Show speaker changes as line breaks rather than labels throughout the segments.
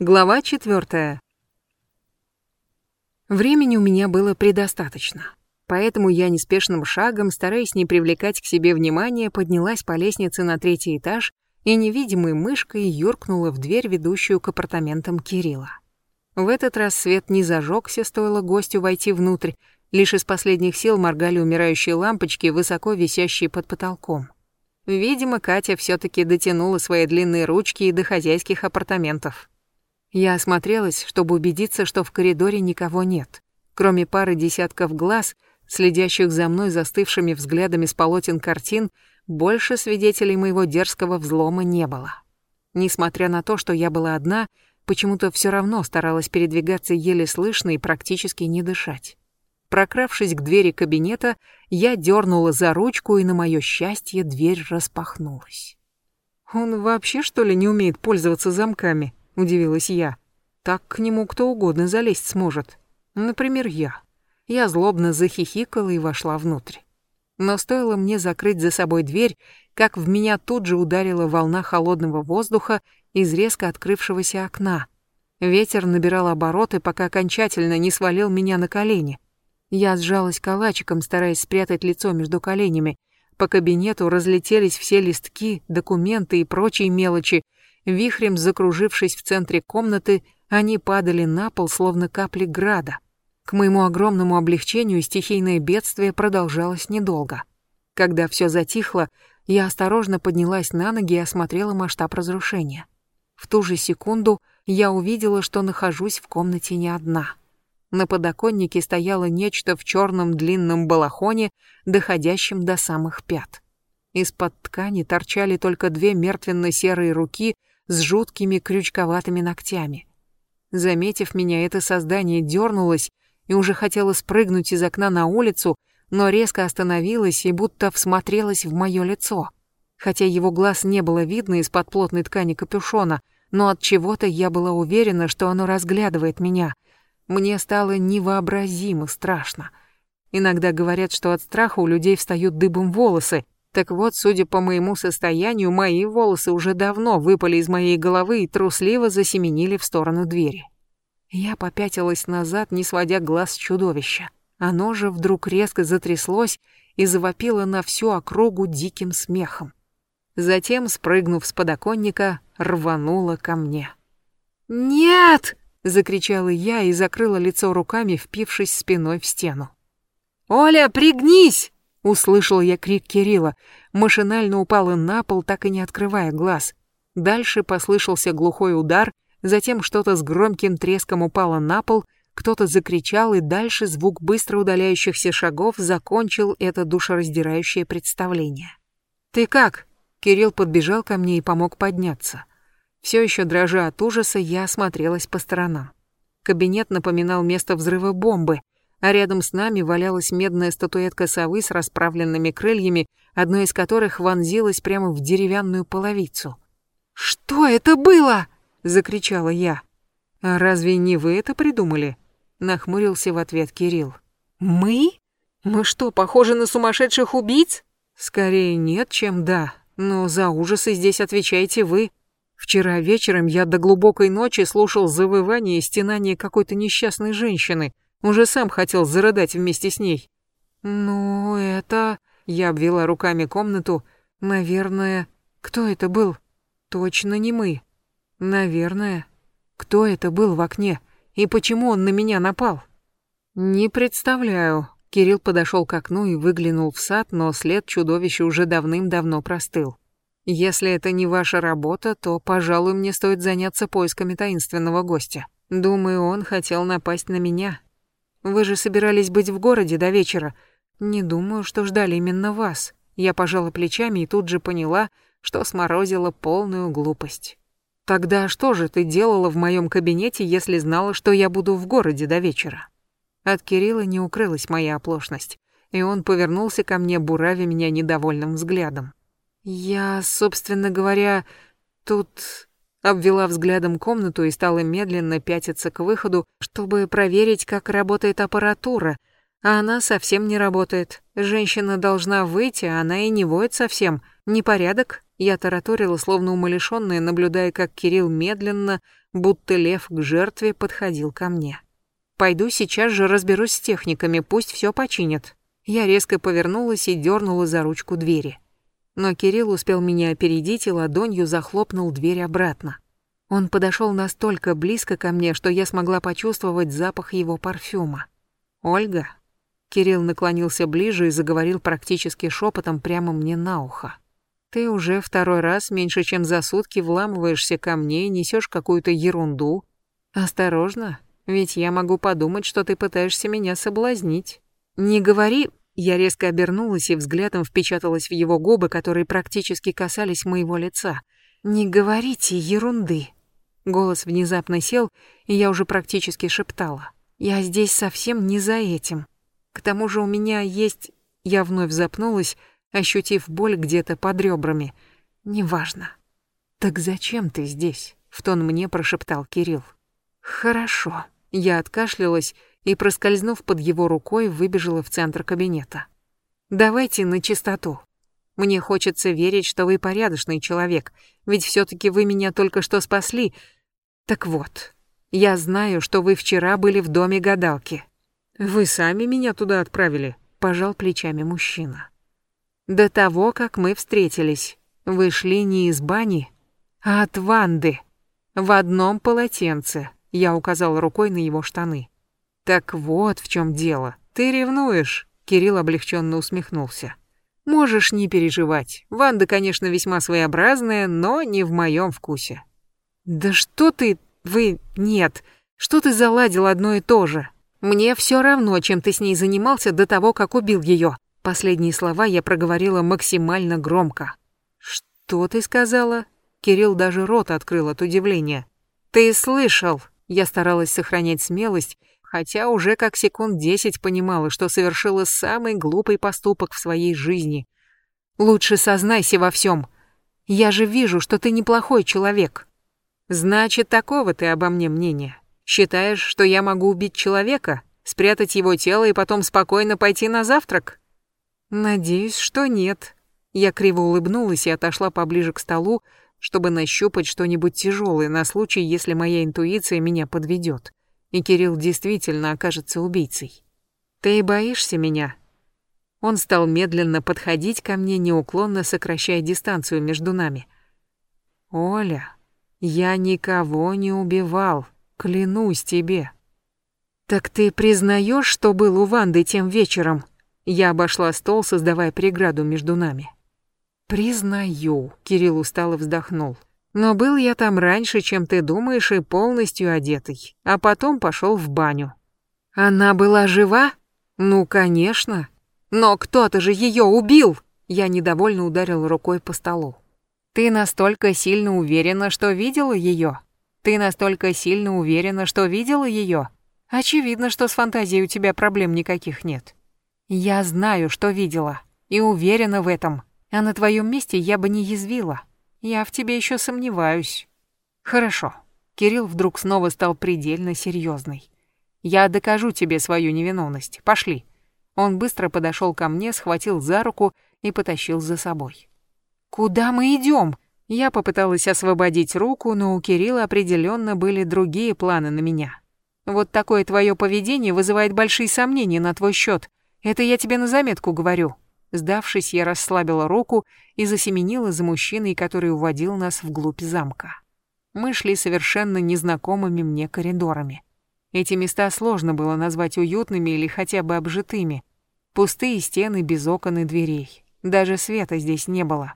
Глава четвертая. Времени у меня было предостаточно. Поэтому я неспешным шагом, стараясь не привлекать к себе внимания, поднялась по лестнице на третий этаж и невидимой мышкой юркнула в дверь, ведущую к апартаментам Кирилла. В этот раз свет не зажегся, стоило гостю войти внутрь, лишь из последних сил моргали умирающие лампочки, высоко висящие под потолком. Видимо, Катя все таки дотянула свои длинные ручки и до хозяйских апартаментов. Я осмотрелась, чтобы убедиться, что в коридоре никого нет, кроме пары десятков глаз, следящих за мной застывшими взглядами с полотен картин, больше свидетелей моего дерзкого взлома не было. Несмотря на то, что я была одна, почему-то все равно старалась передвигаться еле слышно и практически не дышать. Прокравшись к двери кабинета, я дернула за ручку, и на мое счастье дверь распахнулась. «Он вообще, что ли, не умеет пользоваться замками?» Удивилась я. Так к нему кто угодно залезть сможет. Например, я. Я злобно захихикала и вошла внутрь. Но стоило мне закрыть за собой дверь, как в меня тут же ударила волна холодного воздуха из резко открывшегося окна. Ветер набирал обороты, пока окончательно не свалил меня на колени. Я сжалась калачиком, стараясь спрятать лицо между коленями. По кабинету разлетелись все листки, документы и прочие мелочи, Вихрем закружившись в центре комнаты, они падали на пол, словно капли града. К моему огромному облегчению стихийное бедствие продолжалось недолго. Когда все затихло, я осторожно поднялась на ноги и осмотрела масштаб разрушения. В ту же секунду я увидела, что нахожусь в комнате не одна. На подоконнике стояло нечто в черном длинном балахоне, доходящем до самых пят. Из-под ткани торчали только две мертвенно-серые руки с жуткими крючковатыми ногтями. Заметив меня, это создание дернулось и уже хотело спрыгнуть из окна на улицу, но резко остановилось и будто всмотрелось в мое лицо. Хотя его глаз не было видно из-под плотной ткани капюшона, но от чего-то я была уверена, что оно разглядывает меня. Мне стало невообразимо страшно. Иногда говорят, что от страха у людей встают дыбом волосы, так вот, судя по моему состоянию, мои волосы уже давно выпали из моей головы и трусливо засеменили в сторону двери. Я попятилась назад, не сводя глаз с чудовища. Оно же вдруг резко затряслось и завопило на всю округу диким смехом. Затем, спрыгнув с подоконника, рвануло ко мне. «Нет!» — закричала я и закрыла лицо руками, впившись спиной в стену. «Оля, пригнись!» Услышал я крик Кирилла, машинально упала на пол, так и не открывая глаз. Дальше послышался глухой удар, затем что-то с громким треском упало на пол, кто-то закричал, и дальше звук быстро удаляющихся шагов закончил это душераздирающее представление. «Ты как?» Кирилл подбежал ко мне и помог подняться. Все еще дрожа от ужаса, я осмотрелась по сторонам. Кабинет напоминал место взрыва бомбы, а рядом с нами валялась медная статуэтка совы с расправленными крыльями, одно из которых вонзилось прямо в деревянную половицу. «Что это было?» — закричала я. «А разве не вы это придумали?» — нахмурился в ответ Кирилл. «Мы? Мы что, похожи на сумасшедших убийц?» «Скорее нет, чем да, но за ужасы здесь отвечаете вы. Вчера вечером я до глубокой ночи слушал завывание и стенание какой-то несчастной женщины — уже сам хотел зарыдать вместе с ней. «Ну, это...» Я обвела руками комнату. «Наверное... Кто это был?» «Точно не мы. Наверное. Кто это был в окне? И почему он на меня напал?» «Не представляю». Кирилл подошел к окну и выглянул в сад, но след чудовища уже давным-давно простыл. «Если это не ваша работа, то, пожалуй, мне стоит заняться поисками таинственного гостя. Думаю, он хотел напасть на меня, вы же собирались быть в городе до вечера. Не думаю, что ждали именно вас. Я пожала плечами и тут же поняла, что сморозила полную глупость. Тогда что же ты делала в моем кабинете, если знала, что я буду в городе до вечера? От Кирилла не укрылась моя оплошность, и он повернулся ко мне, буравя меня недовольным взглядом. Я, собственно говоря, тут обвела взглядом комнату и стала медленно пятиться к выходу, чтобы проверить, как работает аппаратура. А она совсем не работает. Женщина должна выйти, а она и не воет совсем. Непорядок. Я тараторила, словно умалишённая, наблюдая, как Кирилл медленно, будто лев к жертве, подходил ко мне. «Пойду сейчас же разберусь с техниками, пусть всё починят». Я резко повернулась и дернула за ручку двери. Но Кирилл успел меня опередить и ладонью захлопнул дверь обратно. Он подошел настолько близко ко мне, что я смогла почувствовать запах его парфюма. «Ольга?» Кирилл наклонился ближе и заговорил практически шепотом прямо мне на ухо. «Ты уже второй раз меньше чем за сутки вламываешься ко мне и несешь какую-то ерунду. Осторожно, ведь я могу подумать, что ты пытаешься меня соблазнить. Не говори...» Я резко обернулась и взглядом впечаталась в его губы, которые практически касались моего лица. «Не говорите ерунды!» Голос внезапно сел, и я уже практически шептала. «Я здесь совсем не за этим. К тому же у меня есть...» Я вновь запнулась, ощутив боль где-то под ребрами. «Неважно». «Так зачем ты здесь?» — в тон мне прошептал Кирилл. «Хорошо». Я откашлялась и, проскользнув под его рукой, выбежала в центр кабинета. «Давайте на чистоту. Мне хочется верить, что вы порядочный человек, ведь все таки вы меня только что спасли, так вот, я знаю, что вы вчера были в доме гадалки. Вы сами меня туда отправили, пожал плечами мужчина. До того, как мы встретились, вы шли не из бани, а от Ванды. В одном полотенце. Я указал рукой на его штаны. Так вот в чем дело. Ты ревнуешь? Кирилл облегченно усмехнулся. Можешь не переживать. Ванда, конечно, весьма своеобразная, но не в моем вкусе. «Да что ты... Вы... Нет. Что ты заладил одно и то же? Мне все равно, чем ты с ней занимался до того, как убил ее. Последние слова я проговорила максимально громко. «Что ты сказала?» Кирилл даже рот открыл от удивления. «Ты слышал!» Я старалась сохранять смелость, хотя уже как секунд десять понимала, что совершила самый глупый поступок в своей жизни. «Лучше сознайся во всем. Я же вижу, что ты неплохой человек. Значит, такого ты обо мне мнения. Считаешь, что я могу убить человека, спрятать его тело и потом спокойно пойти на завтрак? Надеюсь, что нет. Я криво улыбнулась и отошла поближе к столу, чтобы нащупать что-нибудь тяжелое на случай, если моя интуиция меня подведет, и Кирилл действительно окажется убийцей. Ты боишься меня? Он стал медленно подходить ко мне, неуклонно сокращая дистанцию между нами. Оля, я никого не убивал, клянусь тебе. Так ты признаешь, что был у Ванды тем вечером? Я обошла стол, создавая преграду между нами. Признаю, Кирилл устало вздохнул. Но был я там раньше, чем ты думаешь, и полностью одетый, а потом пошел в баню. Она была жива? Ну, конечно. Но кто-то же ее убил. Я недовольно ударил рукой по столу. Ты настолько сильно уверена, что видела ее? Ты настолько сильно уверена, что видела ее? Очевидно, что с фантазией у тебя проблем никаких нет. Я знаю, что видела, и уверена в этом. А на твоем месте я бы не язвила. Я в тебе еще сомневаюсь. Хорошо. Кирилл вдруг снова стал предельно серьезный. Я докажу тебе свою невиновность. Пошли. Он быстро подошел ко мне, схватил за руку и потащил за собой. «Куда мы идем?» Я попыталась освободить руку, но у Кирилла определенно были другие планы на меня. Вот такое твое поведение вызывает большие сомнения на твой счет. Это я тебе на заметку говорю. Сдавшись, я расслабила руку и засеменила за мужчиной, который уводил нас вглубь замка. Мы шли совершенно незнакомыми мне коридорами. Эти места сложно было назвать уютными или хотя бы обжитыми. Пустые стены без окон и дверей. Даже света здесь не было.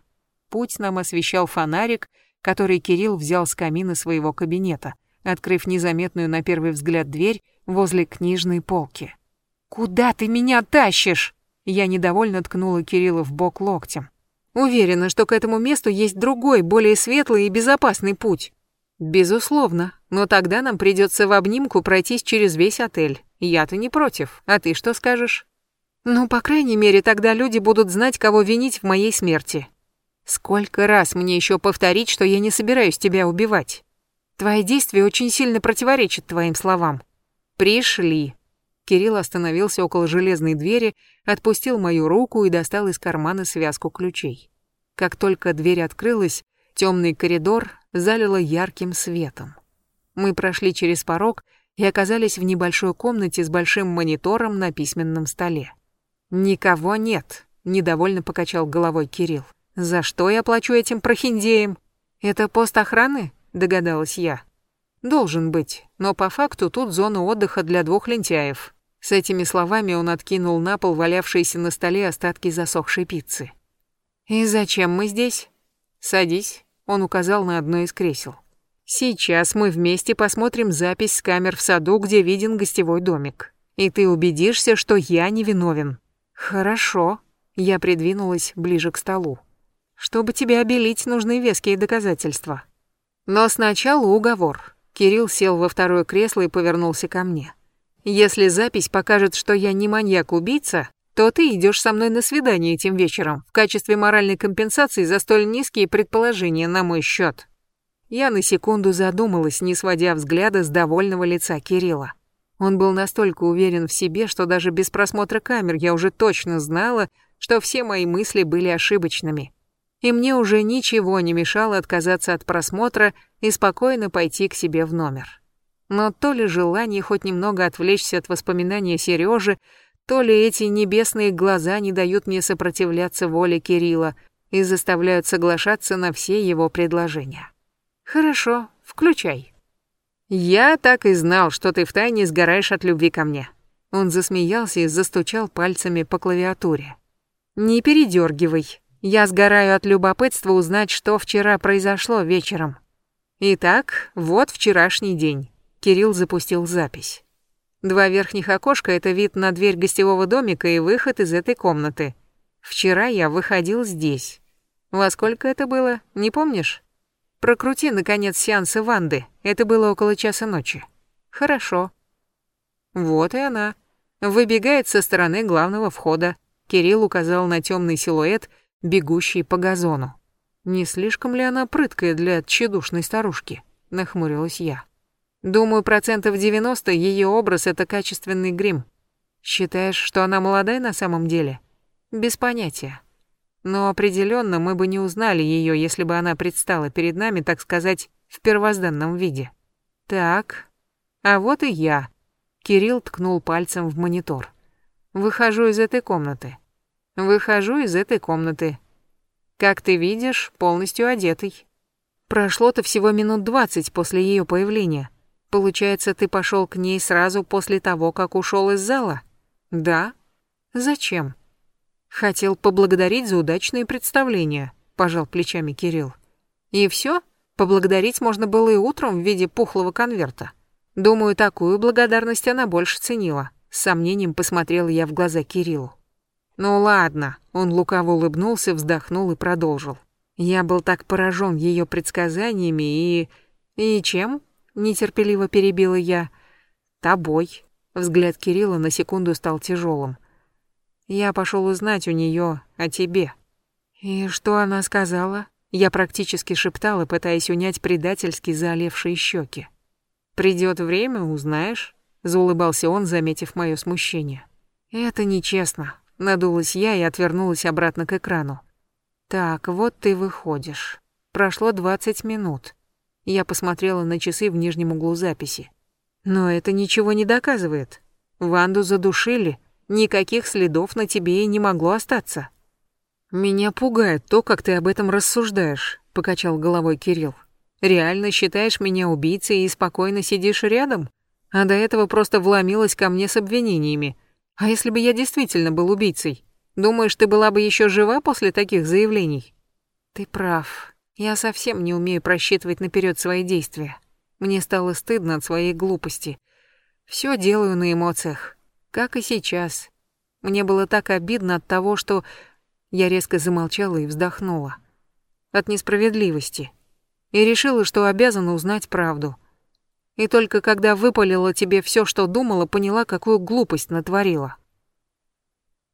Путь нам освещал фонарик, который Кирилл взял с камина своего кабинета, открыв незаметную на первый взгляд дверь возле книжной полки. «Куда ты меня тащишь?» Я недовольно ткнула Кирилла в бок локтем. Уверена, что к этому месту есть другой, более светлый и безопасный путь. Безусловно, но тогда нам придется в обнимку пройтись через весь отель. Я-то не против. А ты что скажешь? Ну, по крайней мере, тогда люди будут знать, кого винить в моей смерти. Сколько раз мне еще повторить, что я не собираюсь тебя убивать? Твои действия очень сильно противоречат твоим словам. Пришли. Кирилл остановился около железной двери, отпустил мою руку и достал из кармана связку ключей. Как только дверь открылась, темный коридор залило ярким светом. Мы прошли через порог и оказались в небольшой комнате с большим монитором на письменном столе. «Никого нет», — недовольно покачал головой Кирилл. «За что я плачу этим прохиндеям? Это пост охраны?» — догадалась я. «Должен быть, но по факту тут зона отдыха для двух лентяев». С этими словами он откинул на пол валявшиеся на столе остатки засохшей пиццы. «И зачем мы здесь?» «Садись», — он указал на одно из кресел. Сейчас мы вместе посмотрим запись с камер в саду, где виден гостевой домик. И ты убедишься, что я не виновен. Хорошо. Я придвинулась ближе к столу. Чтобы тебя обелить, нужны веские доказательства. Но сначала уговор. Кирилл сел во второе кресло и повернулся ко мне. Если запись покажет, что я не маньяк-убийца, то ты идешь со мной на свидание этим вечером в качестве моральной компенсации за столь низкие предположения на мой счет. Я на секунду задумалась, не сводя взгляда с довольного лица Кирилла. Он был настолько уверен в себе, что даже без просмотра камер я уже точно знала, что все мои мысли были ошибочными. И мне уже ничего не мешало отказаться от просмотра и спокойно пойти к себе в номер. Но то ли желание хоть немного отвлечься от воспоминания Сережи, то ли эти небесные глаза не дают мне сопротивляться воле Кирилла и заставляют соглашаться на все его предложения. Хорошо, включай. Я так и знал, что ты втайне сгораешь от любви ко мне. Он засмеялся и застучал пальцами по клавиатуре. Не передергивай. Я сгораю от любопытства узнать, что вчера произошло вечером. Итак, вот вчерашний день. Кирилл запустил запись. Два верхних окошка — это вид на дверь гостевого домика и выход из этой комнаты. Вчера я выходил здесь. Во сколько это было, не помнишь? Прокрути, наконец, сеансы Ванды. Это было около часа ночи. Хорошо. Вот и она. Выбегает со стороны главного входа. Кирилл указал на темный силуэт, бегущий по газону. Не слишком ли она прыткая для тщедушной старушки? Нахмурилась я. Думаю, процентов 90 ее образ — это качественный грим. Считаешь, что она молодая на самом деле? Без понятия. Но определенно мы бы не узнали ее, если бы она предстала перед нами, так сказать, в первозданном виде. Так, а вот и я. Кирилл ткнул пальцем в монитор. Выхожу из этой комнаты. Выхожу из этой комнаты. Как ты видишь, полностью одетый. Прошло-то всего минут двадцать после ее появления. Получается, ты пошел к ней сразу после того, как ушел из зала? Да. Зачем? Хотел поблагодарить за удачные представления, пожал плечами Кирилл. И все? Поблагодарить можно было и утром в виде пухлого конверта. Думаю, такую благодарность она больше ценила. С сомнением посмотрела я в глаза Кириллу. Ну ладно, он лукаво улыбнулся, вздохнул и продолжил. Я был так поражен ее предсказаниями и... И чем? Нетерпеливо перебила я. Тобой. Взгляд Кирилла на секунду стал тяжелым. Я пошел узнать у нее о тебе. И что она сказала? Я практически шептала, пытаясь унять предательски заолевшие щеки. Придет время, узнаешь, заулыбался он, заметив мое смущение. Это нечестно, надулась я и отвернулась обратно к экрану. Так, вот ты выходишь. Прошло 20 минут. Я посмотрела на часы в нижнем углу записи. Но это ничего не доказывает. Ванду задушили, никаких следов на тебе и не могло остаться. Меня пугает то, как ты об этом рассуждаешь, покачал головой Кирилл. Реально считаешь меня убийцей и спокойно сидишь рядом? А до этого просто вломилась ко мне с обвинениями. А если бы я действительно был убийцей? Думаешь, ты была бы еще жива после таких заявлений? Ты прав. Я совсем не умею просчитывать наперед свои действия. Мне стало стыдно от своей глупости. Все делаю на эмоциях. Как и сейчас. Мне было так обидно от того, что... Я резко замолчала и вздохнула. От несправедливости. И решила, что обязана узнать правду. И только когда выпалила тебе все, что думала, поняла, какую глупость натворила.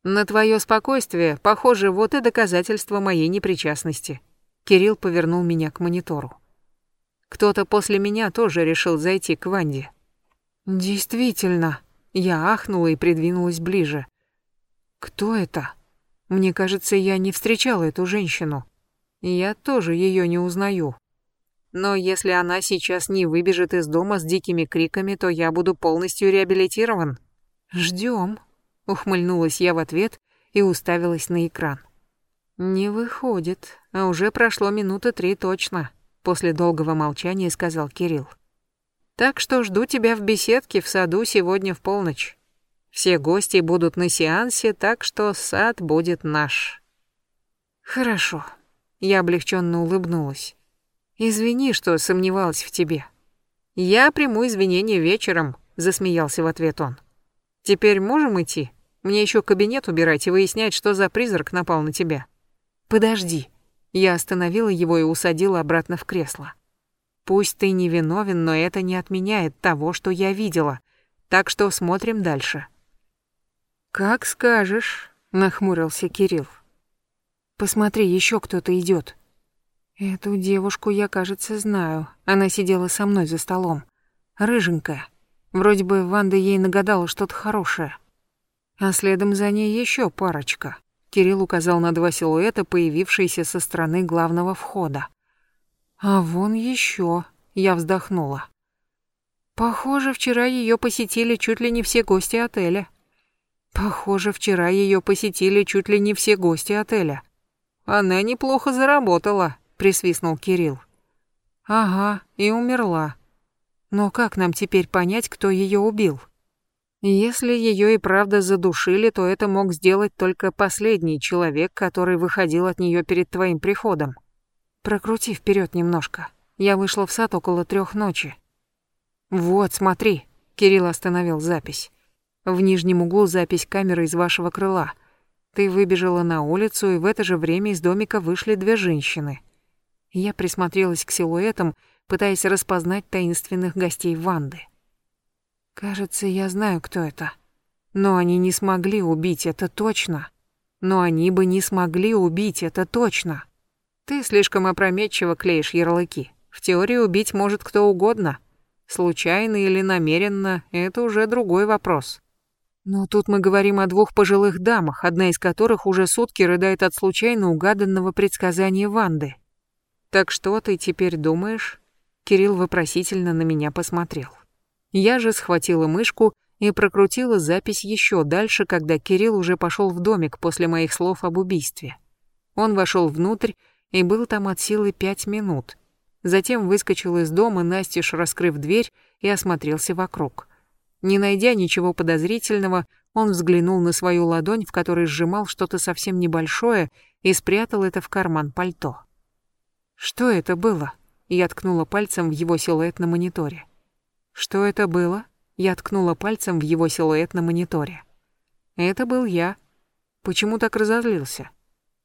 На твое спокойствие, похоже, вот и доказательство моей непричастности. Кирилл повернул меня к монитору. Кто-то после меня тоже решил зайти к Ванде. Действительно, я ахнула и придвинулась ближе. Кто это? Мне кажется, я не встречала эту женщину. Я тоже ее не узнаю. Но если она сейчас не выбежит из дома с дикими криками, то я буду полностью реабилитирован. Ждем, ухмыльнулась я в ответ и уставилась на экран. Не выходит, а уже прошло минуты три точно, после долгого молчания сказал Кирилл. Так что жду тебя в беседке в саду сегодня в полночь. Все гости будут на сеансе, так что сад будет наш. Хорошо. Я облегченно улыбнулась. Извини, что сомневалась в тебе. Я приму извинения вечером, засмеялся в ответ он. Теперь можем идти? Мне еще кабинет убирать и выяснять, что за призрак напал на тебя. Подожди. Я остановила его и усадила обратно в кресло. Пусть ты не виновен, но это не отменяет того, что я видела. Так что смотрим дальше. Как скажешь, нахмурился Кирилл. Посмотри, еще кто-то идет. Эту девушку я, кажется, знаю. Она сидела со мной за столом. Рыженькая. Вроде бы Ванда ей нагадала что-то хорошее. А следом за ней еще парочка. Кирилл указал на два силуэта, появившиеся со стороны главного входа. А вон еще, я вздохнула. Похоже, вчера ее посетили чуть ли не все гости отеля. Похоже, вчера ее посетили чуть ли не все гости отеля. Она неплохо заработала, присвистнул Кирилл. Ага, и умерла. Но как нам теперь понять, кто ее убил? Если ее и правда задушили, то это мог сделать только последний человек, который выходил от нее перед твоим приходом. Прокрути вперед немножко. Я вышла в сад около трех ночи. Вот, смотри. Кирилл остановил запись. В нижнем углу запись камеры из вашего крыла. Ты выбежала на улицу, и в это же время из домика вышли две женщины. Я присмотрелась к силуэтам, пытаясь распознать таинственных гостей Ванды. Кажется, я знаю, кто это. Но они не смогли убить, это точно. Но они бы не смогли убить, это точно. Ты слишком опрометчиво клеишь ярлыки. В теории убить может кто угодно. Случайно или намеренно — это уже другой вопрос. Но тут мы говорим о двух пожилых дамах, одна из которых уже сутки рыдает от случайно угаданного предсказания Ванды. «Так что ты теперь думаешь?» Кирилл вопросительно на меня посмотрел. Я же схватила мышку и прокрутила запись еще дальше, когда Кирилл уже пошел в домик после моих слов об убийстве. Он вошел внутрь и был там от силы пять минут. Затем выскочил из дома, настежь раскрыв дверь, и осмотрелся вокруг. Не найдя ничего подозрительного, он взглянул на свою ладонь, в которой сжимал что-то совсем небольшое, и спрятал это в карман пальто. «Что это было?» Я ткнула пальцем в его силуэт на мониторе. «Что это было?» Я ткнула пальцем в его силуэт на мониторе. «Это был я. Почему так разозлился?»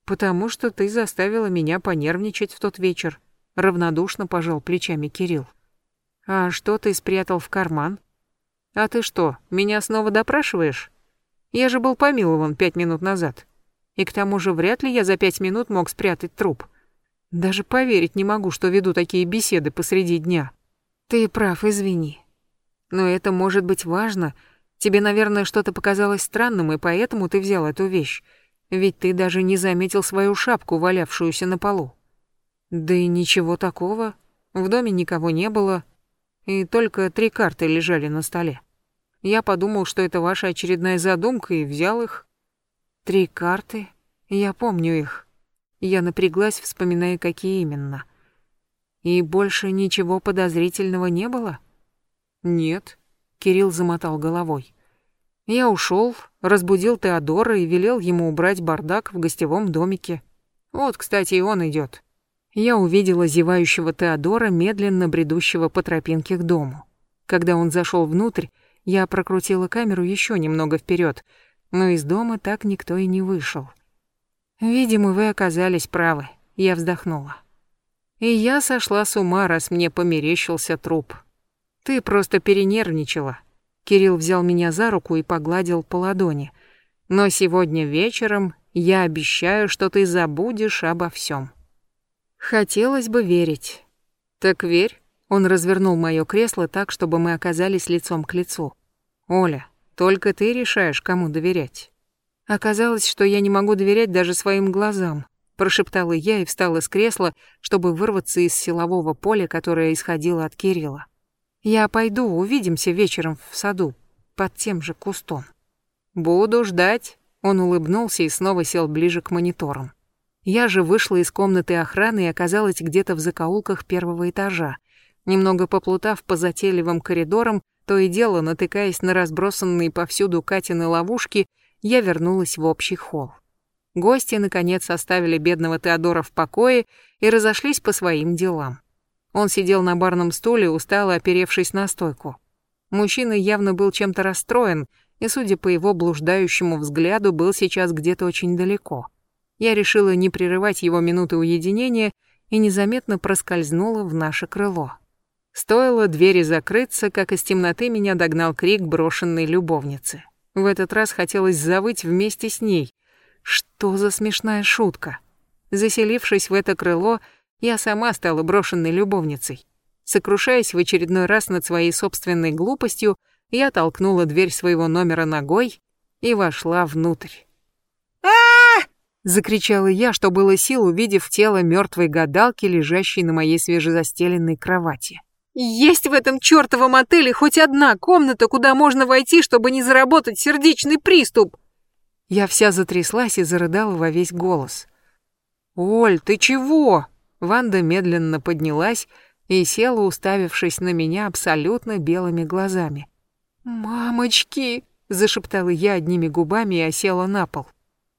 «Потому что ты заставила меня понервничать в тот вечер», — равнодушно пожал плечами Кирилл. «А что ты спрятал в карман?» «А ты что, меня снова допрашиваешь? Я же был помилован пять минут назад. И к тому же вряд ли я за пять минут мог спрятать труп. Даже поверить не могу, что веду такие беседы посреди дня. Ты прав, извини. Но это может быть важно. Тебе, наверное, что-то показалось странным, и поэтому ты взял эту вещь. Ведь ты даже не заметил свою шапку, валявшуюся на полу. Да и ничего такого. В доме никого не было, и только три карты лежали на столе. Я подумал, что это ваша очередная задумка, и взял их. Три карты? Я помню их. Я напряглась, вспоминая, какие именно. И больше ничего подозрительного не было? Нет. Кирилл замотал головой. Я ушел, разбудил Теодора и велел ему убрать бардак в гостевом домике. Вот, кстати, и он идет. Я увидела зевающего Теодора, медленно бредущего по тропинке к дому. Когда он зашел внутрь, я прокрутила камеру еще немного вперед, но из дома так никто и не вышел. Видимо, вы оказались правы, я вздохнула. И я сошла с ума, раз мне померещился труп. Ты просто перенервничала, Кирилл взял меня за руку и погладил по ладони. Но сегодня вечером я обещаю, что ты забудешь обо всем. Хотелось бы верить. Так верь. Он развернул моё кресло так, чтобы мы оказались лицом к лицу. Оля, только ты решаешь, кому доверять. Оказалось, что я не могу доверять даже своим глазам. прошептала я и встала с кресла, чтобы вырваться из силового поля, которое исходило от Кирилла. Я пойду, увидимся вечером в саду, под тем же кустом. Буду ждать. Он улыбнулся и снова сел ближе к мониторам. Я же вышла из комнаты охраны и оказалась где-то в закоулках первого этажа. Немного поплутав по затейливым коридорам, то и дело натыкаясь на разбросанные повсюду Катины ловушки, я вернулась в общий холл. Гости, наконец, оставили бедного Теодора в покое и разошлись по своим делам. Он сидел на барном стуле, устало оперевшись на стойку. Мужчина явно был чем-то расстроен, и, судя по его блуждающему взгляду, был сейчас где-то очень далеко. Я решила не прерывать его минуты уединения и незаметно проскользнула в наше крыло. Стоило двери закрыться, как из темноты меня догнал крик брошенной любовницы. В этот раз хотелось завыть вместе с ней, что за смешная шутка? Заселившись в это крыло, я сама стала брошенной любовницей. Сокрушаясь в очередной раз над своей собственной глупостью, я толкнула дверь своего номера ногой и вошла внутрь. а закричала я, что было сил, увидев тело мертвой гадалки, лежащей на моей свежезастеленной кровати. «Есть в этом чертовом отеле хоть одна комната, куда можно войти, чтобы не заработать сердечный приступ!» Я вся затряслась и зарыдала во весь голос. «Оль, ты чего?» Ванда медленно поднялась и села, уставившись на меня абсолютно белыми глазами. «Мамочки!» — зашептала я одними губами и осела на пол.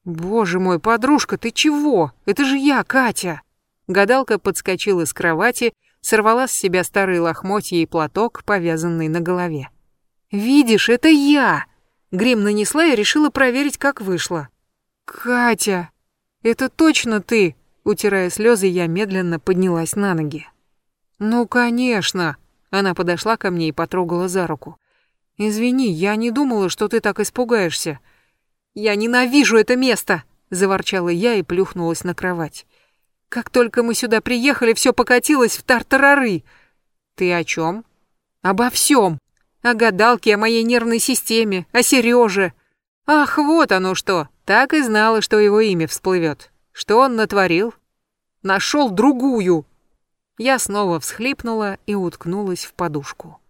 «Боже мой, подружка, ты чего? Это же я, Катя!» Гадалка подскочила с кровати, сорвала с себя старые лохмотья и платок, повязанный на голове. «Видишь, это я!» Грим нанесла и решила проверить, как вышло. «Катя, это точно ты?» Утирая слезы, я медленно поднялась на ноги. «Ну, конечно!» Она подошла ко мне и потрогала за руку. «Извини, я не думала, что ты так испугаешься». «Я ненавижу это место!» Заворчала я и плюхнулась на кровать. «Как только мы сюда приехали, все покатилось в тартарары!» «Ты о чем?» «Обо всем!» О гадалке, о моей нервной системе, о Сереже. Ах, вот оно что. Так и знала, что его имя всплывет. Что он натворил? Нашел другую. Я снова всхлипнула и уткнулась в подушку.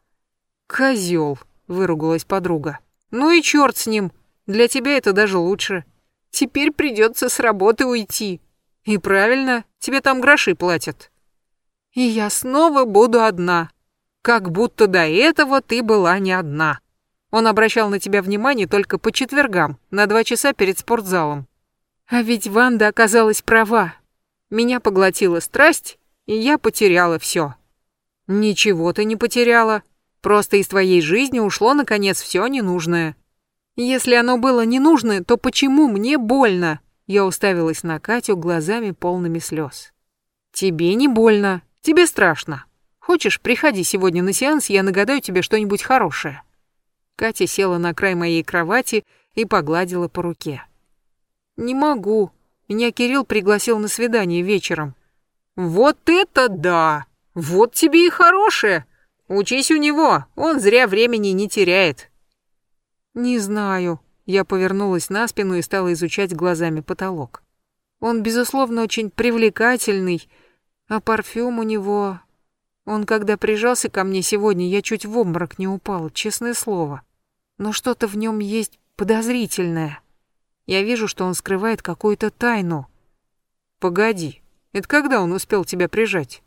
Козел, выругалась подруга. Ну и черт с ним. Для тебя это даже лучше. Теперь придется с работы уйти. И правильно, тебе там гроши платят. И я снова буду одна, как будто до этого ты была не одна. Он обращал на тебя внимание только по четвергам, на два часа перед спортзалом. А ведь Ванда оказалась права. Меня поглотила страсть, и я потеряла все. Ничего ты не потеряла. Просто из твоей жизни ушло, наконец, все ненужное. Если оно было ненужное, то почему мне больно? Я уставилась на Катю глазами полными слез. Тебе не больно, тебе страшно. Хочешь, приходи сегодня на сеанс, я нагадаю тебе что-нибудь хорошее». Катя села на край моей кровати и погладила по руке. «Не могу. Меня Кирилл пригласил на свидание вечером». «Вот это да! Вот тебе и хорошее! Учись у него, он зря времени не теряет». «Не знаю». Я повернулась на спину и стала изучать глазами потолок. Он, безусловно, очень привлекательный, а парфюм у него он, когда прижался ко мне сегодня, я чуть в обморок не упала, честное слово. Но что-то в нем есть подозрительное. Я вижу, что он скрывает какую-то тайну. Погоди, это когда он успел тебя прижать?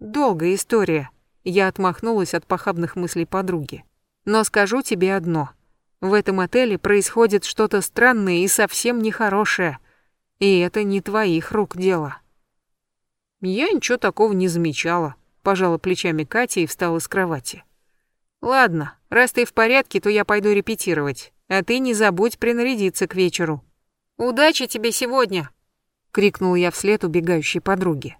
Долгая история. Я отмахнулась от похабных мыслей подруги. Но скажу тебе одно. В этом отеле происходит что-то странное и совсем нехорошее. И это не твоих рук дело. Я ничего такого не замечала пожала плечами Катя и встала с кровати. Ладно, раз ты в порядке, то я пойду репетировать, а ты не забудь принарядиться к вечеру. Удачи тебе сегодня, крикнул я вслед убегающей подруге.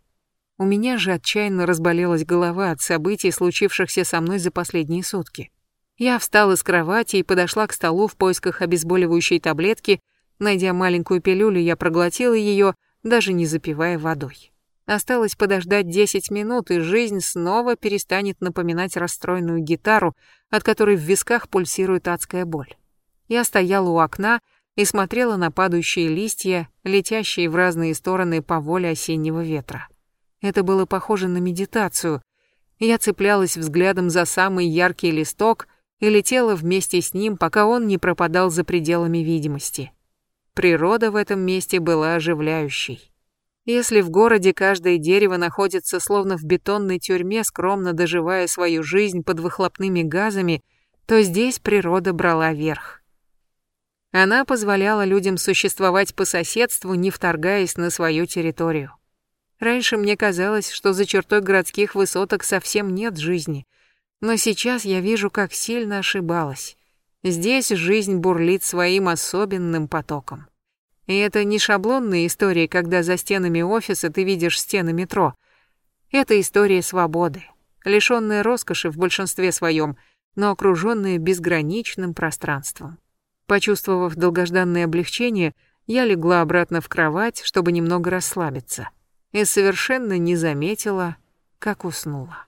У меня же отчаянно разболелась голова от событий, случившихся со мной за последние сутки. Я встала с кровати и подошла к столу в поисках обезболивающей таблетки. Найдя маленькую пилюлю, я проглотила ее, даже не запивая водой. Осталось подождать 10 минут, и жизнь снова перестанет напоминать расстроенную гитару, от которой в висках пульсирует адская боль. Я стояла у окна и смотрела на падающие листья, летящие в разные стороны по воле осеннего ветра. Это было похоже на медитацию. Я цеплялась взглядом за самый яркий листок и летела вместе с ним, пока он не пропадал за пределами видимости. Природа в этом месте была оживляющей. Если в городе каждое дерево находится словно в бетонной тюрьме, скромно доживая свою жизнь под выхлопными газами, то здесь природа брала верх. Она позволяла людям существовать по соседству, не вторгаясь на свою территорию. Раньше мне казалось, что за чертой городских высоток совсем нет жизни, но сейчас я вижу, как сильно ошибалась. Здесь жизнь бурлит своим особенным потоком. И это не шаблонные истории, когда за стенами офиса ты видишь стены метро. Это история свободы, лишённая роскоши в большинстве своем, но окружённая безграничным пространством. Почувствовав долгожданное облегчение, я легла обратно в кровать, чтобы немного расслабиться, и совершенно не заметила, как уснула.